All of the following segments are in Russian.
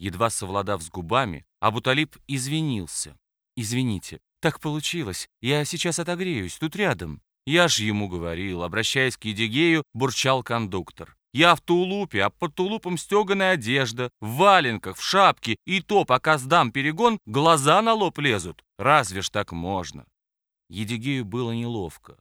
Едва совладав с губами, Абуталиб извинился. «Извините, так получилось. Я сейчас отогреюсь, тут рядом». «Я ж ему говорил», обращаясь к Едигею, бурчал кондуктор. «Я в тулупе, а под тулупом стеганая одежда, в валенках, в шапке, и то, пока сдам перегон, глаза на лоб лезут. Разве ж так можно?» Едигею было неловко.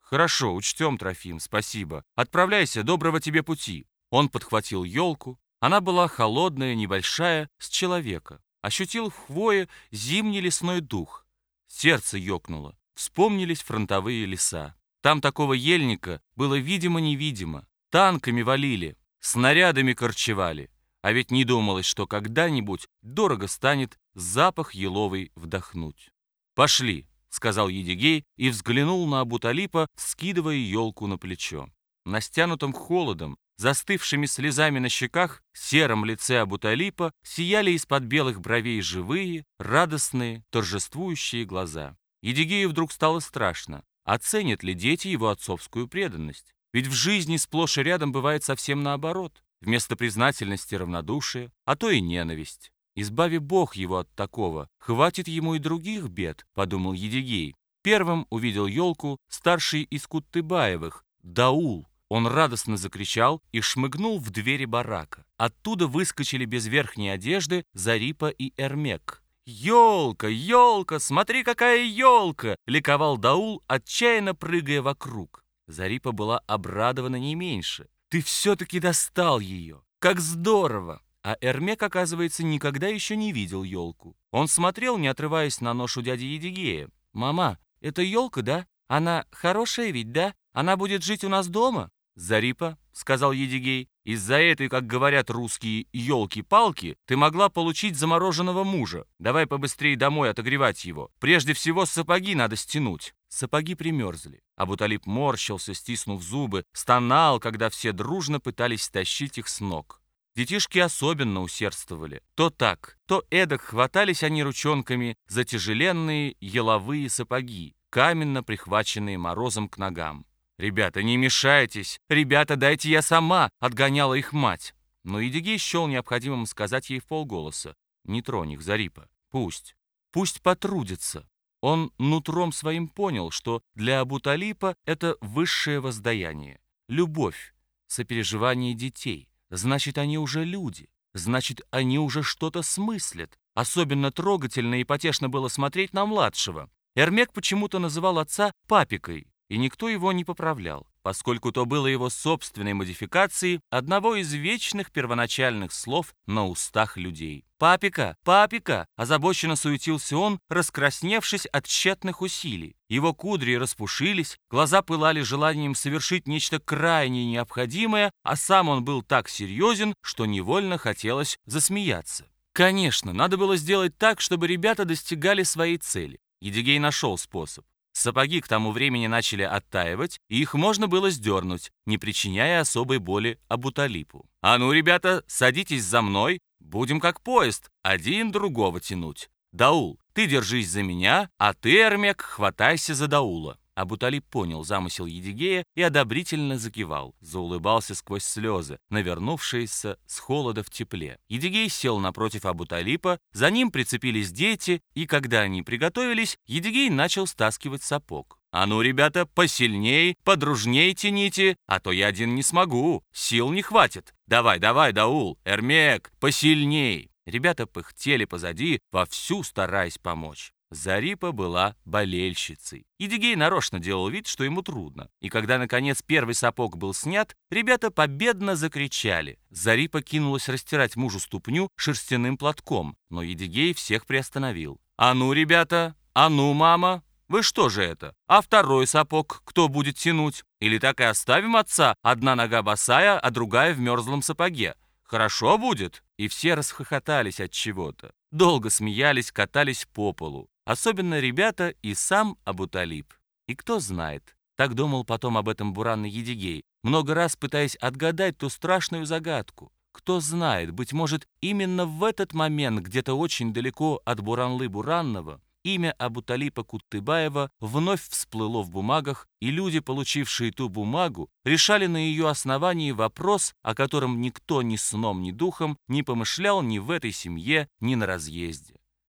«Хорошо, учтем, Трофим, спасибо. Отправляйся, доброго тебе пути». Он подхватил елку. Она была холодная, небольшая, с человека. Ощутил в хвое зимний лесной дух. Сердце ёкнуло. Вспомнились фронтовые леса. Там такого ельника было видимо-невидимо. Танками валили, снарядами корчевали. А ведь не думалось, что когда-нибудь дорого станет запах еловый вдохнуть. «Пошли», сказал Едигей и взглянул на Абуталипа, скидывая елку на плечо. На стянутом холодом, застывшими слезами на щеках, сером лице Абуталипа сияли из-под белых бровей живые, радостные, торжествующие глаза. Едигею вдруг стало страшно. Оценят ли дети его отцовскую преданность? Ведь в жизни сплошь и рядом бывает совсем наоборот. Вместо признательности равнодушие, а то и ненависть. Избави Бог его от такого, хватит ему и других бед, подумал Едигей. Первым увидел елку старший из Куттыбаевых, Даул. Он радостно закричал и шмыгнул в двери барака. Оттуда выскочили без верхней одежды Зарипа и Эрмек. «Елка, елка, смотри, какая елка!» — ликовал Даул, отчаянно прыгая вокруг. Зарипа была обрадована не меньше. «Ты все-таки достал ее! Как здорово!» А Эрмек, оказывается, никогда еще не видел елку. Он смотрел, не отрываясь на нож дяди Едигея. «Мама, это елка, да? Она хорошая ведь, да? Она будет жить у нас дома?» «Зарипа», — сказал Едигей, — «из-за этой, как говорят русские, елки-палки, ты могла получить замороженного мужа. Давай побыстрее домой отогревать его. Прежде всего сапоги надо стянуть». Сапоги примерзли. Абуталип морщился, стиснув зубы, стонал, когда все дружно пытались стащить их с ног. Детишки особенно усердствовали. То так, то эдак хватались они ручонками за тяжеленные еловые сапоги, каменно прихваченные морозом к ногам. «Ребята, не мешайтесь! Ребята, дайте я сама!» — отгоняла их мать. Но Едигей счел необходимым сказать ей в полголоса. «Не тронь их, Зарипа. Пусть. Пусть потрудятся». Он нутром своим понял, что для Абуталипа это высшее воздаяние. Любовь, сопереживание детей. Значит, они уже люди. Значит, они уже что-то смыслят. Особенно трогательно и потешно было смотреть на младшего. Эрмек почему-то называл отца папикой, и никто его не поправлял, поскольку то было его собственной модификацией одного из вечных первоначальных слов на устах людей. «Папика! Папика!» – озабоченно суетился он, раскрасневшись от тщетных усилий. Его кудри распушились, глаза пылали желанием совершить нечто крайне необходимое, а сам он был так серьезен, что невольно хотелось засмеяться. Конечно, надо было сделать так, чтобы ребята достигали своей цели. Едигей нашел способ. Сапоги к тому времени начали оттаивать, и их можно было сдернуть, не причиняя особой боли Абуталипу. «А ну, ребята, садитесь за мной, будем как поезд, один другого тянуть. Даул, ты держись за меня, а ты, Эрмек, хватайся за Даула». Абуталип понял замысел Едигея и одобрительно закивал, заулыбался сквозь слезы, навернувшиеся с холода в тепле. Едигей сел напротив Абуталипа, за ним прицепились дети, и когда они приготовились, Едигей начал стаскивать сапог. «А ну, ребята, посильней, подружней тяните, а то я один не смогу, сил не хватит. Давай, давай, Даул, Эрмек, посильней!» Ребята пыхтели позади, вовсю стараясь помочь. Зарипа была болельщицей. Идигей нарочно делал вид, что ему трудно. И когда, наконец, первый сапог был снят, ребята победно закричали. Зарипа кинулась растирать мужу ступню шерстяным платком, но Едигей всех приостановил. «А ну, ребята! А ну, мама! Вы что же это? А второй сапог кто будет тянуть? Или так и оставим отца, одна нога босая, а другая в мерзлом сапоге? Хорошо будет?» И все расхохотались от чего-то. Долго смеялись, катались по полу. Особенно ребята и сам Абуталиб. И кто знает, так думал потом об этом Буранный Едигей, много раз пытаясь отгадать ту страшную загадку. Кто знает, быть может, именно в этот момент, где-то очень далеко от Буранлы Буранного, имя Абуталипа Куттыбаева вновь всплыло в бумагах, и люди, получившие ту бумагу, решали на ее основании вопрос, о котором никто ни сном, ни духом не помышлял ни в этой семье, ни на разъезде.